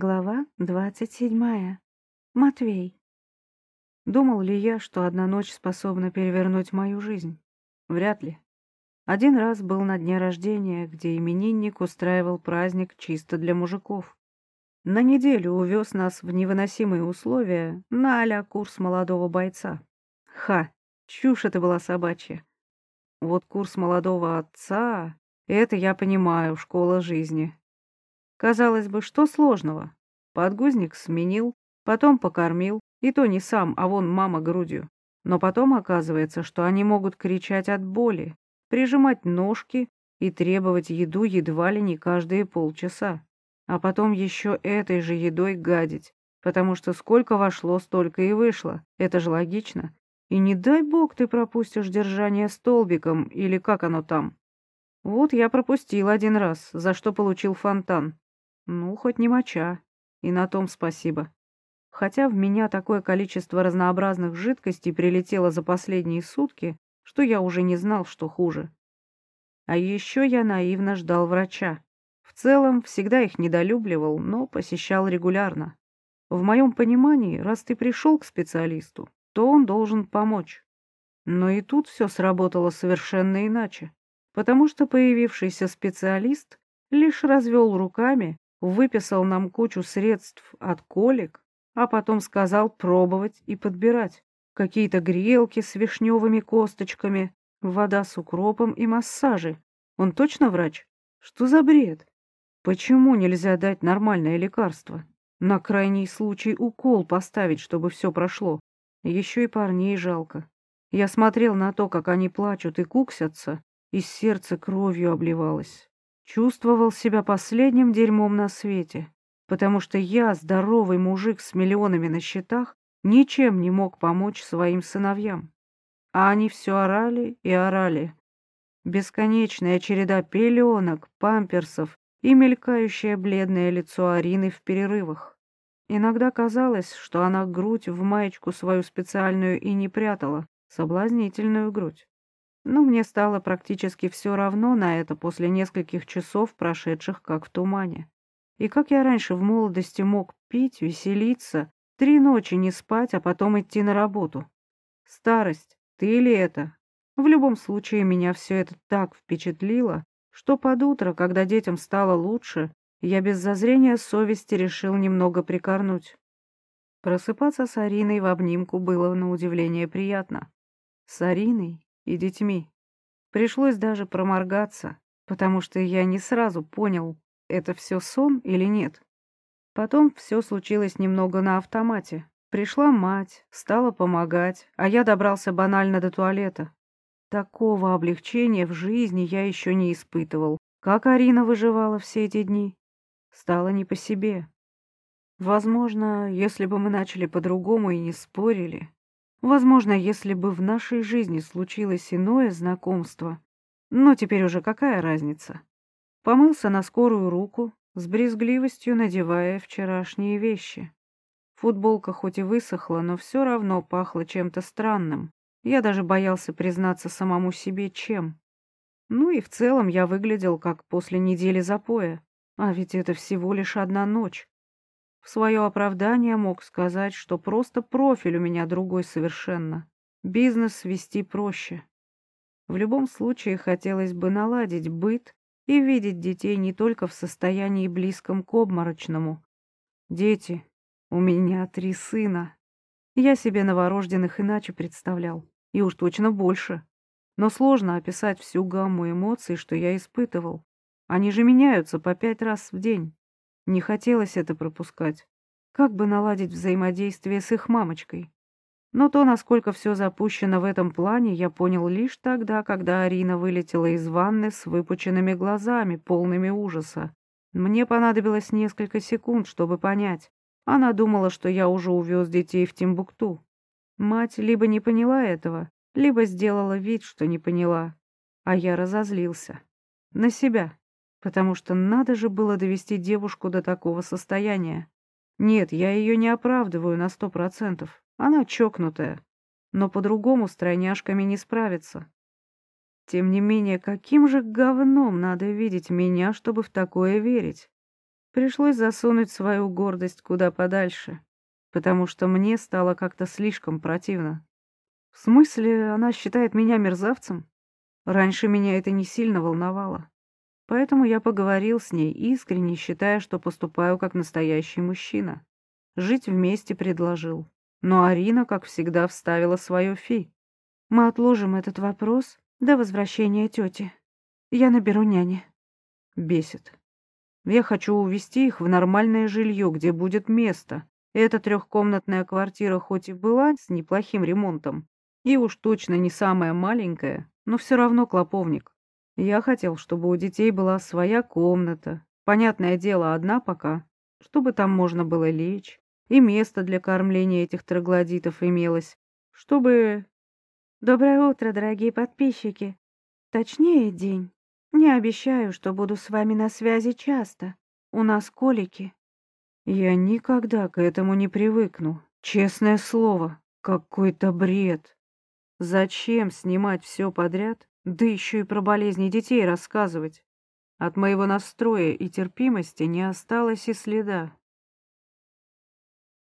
Глава двадцать седьмая. Матвей. Думал ли я, что одна ночь способна перевернуть мою жизнь? Вряд ли. Один раз был на дне рождения, где именинник устраивал праздник чисто для мужиков. На неделю увез нас в невыносимые условия на а курс молодого бойца. Ха, чушь это была собачья. Вот курс молодого отца — это я понимаю, школа жизни. Казалось бы, что сложного? Подгузник сменил, потом покормил, и то не сам, а вон мама грудью. Но потом оказывается, что они могут кричать от боли, прижимать ножки и требовать еду едва ли не каждые полчаса. А потом еще этой же едой гадить, потому что сколько вошло, столько и вышло. Это же логично. И не дай бог ты пропустишь держание столбиком, или как оно там. Вот я пропустил один раз, за что получил фонтан. Ну, хоть не моча. И на том спасибо. Хотя в меня такое количество разнообразных жидкостей прилетело за последние сутки, что я уже не знал, что хуже. А еще я наивно ждал врача. В целом, всегда их недолюбливал, но посещал регулярно. В моем понимании, раз ты пришел к специалисту, то он должен помочь. Но и тут все сработало совершенно иначе, потому что появившийся специалист лишь развел руками выписал нам кучу средств от колик, а потом сказал пробовать и подбирать. Какие-то грелки с вишневыми косточками, вода с укропом и массажи. Он точно врач? Что за бред? Почему нельзя дать нормальное лекарство? На крайний случай укол поставить, чтобы все прошло. Еще и парней жалко. Я смотрел на то, как они плачут и куксятся, и сердце кровью обливалось. Чувствовал себя последним дерьмом на свете, потому что я, здоровый мужик с миллионами на счетах, ничем не мог помочь своим сыновьям. А они все орали и орали. Бесконечная череда пеленок, памперсов и мелькающее бледное лицо Арины в перерывах. Иногда казалось, что она грудь в маечку свою специальную и не прятала, соблазнительную грудь. Но мне стало практически все равно на это после нескольких часов, прошедших как в тумане. И как я раньше в молодости мог пить, веселиться, три ночи не спать, а потом идти на работу? Старость, ты или это? В любом случае, меня все это так впечатлило, что под утро, когда детям стало лучше, я без зазрения совести решил немного прикорнуть. Просыпаться с Ариной в обнимку было на удивление приятно. С Ариной и детьми. Пришлось даже проморгаться, потому что я не сразу понял, это все сон или нет. Потом все случилось немного на автомате. Пришла мать, стала помогать, а я добрался банально до туалета. Такого облегчения в жизни я еще не испытывал. Как Арина выживала все эти дни? Стало не по себе. Возможно, если бы мы начали по-другому и не спорили, Возможно, если бы в нашей жизни случилось иное знакомство. Но теперь уже какая разница? Помылся на скорую руку, с брезгливостью надевая вчерашние вещи. Футболка хоть и высохла, но все равно пахла чем-то странным. Я даже боялся признаться самому себе, чем. Ну и в целом я выглядел как после недели запоя. А ведь это всего лишь одна ночь. Свое оправдание мог сказать, что просто профиль у меня другой совершенно. Бизнес вести проще. В любом случае хотелось бы наладить быт и видеть детей не только в состоянии близком к обморочному. Дети. У меня три сына. Я себе новорожденных иначе представлял. И уж точно больше. Но сложно описать всю гамму эмоций, что я испытывал. Они же меняются по пять раз в день. Не хотелось это пропускать. Как бы наладить взаимодействие с их мамочкой? Но то, насколько все запущено в этом плане, я понял лишь тогда, когда Арина вылетела из ванны с выпученными глазами, полными ужаса. Мне понадобилось несколько секунд, чтобы понять. Она думала, что я уже увез детей в Тимбукту. Мать либо не поняла этого, либо сделала вид, что не поняла. А я разозлился. На себя потому что надо же было довести девушку до такого состояния. Нет, я ее не оправдываю на сто процентов. Она чокнутая. Но по-другому с тройняшками не справится. Тем не менее, каким же говном надо видеть меня, чтобы в такое верить? Пришлось засунуть свою гордость куда подальше, потому что мне стало как-то слишком противно. В смысле, она считает меня мерзавцем? Раньше меня это не сильно волновало. Поэтому я поговорил с ней, искренне считая, что поступаю как настоящий мужчина. Жить вместе предложил. Но Арина, как всегда, вставила свое фи. Мы отложим этот вопрос до возвращения тети. Я наберу няни. Бесит. Я хочу увезти их в нормальное жилье, где будет место. Эта трехкомнатная квартира хоть и была с неплохим ремонтом, и уж точно не самая маленькая, но все равно клоповник. Я хотел, чтобы у детей была своя комната. Понятное дело, одна пока, чтобы там можно было лечь, и место для кормления этих троглодитов имелось, чтобы... Доброе утро, дорогие подписчики. Точнее, день. Не обещаю, что буду с вами на связи часто. У нас колики. Я никогда к этому не привыкну. Честное слово, какой-то бред. Зачем снимать все подряд, да еще и про болезни детей рассказывать? От моего настроя и терпимости не осталось и следа.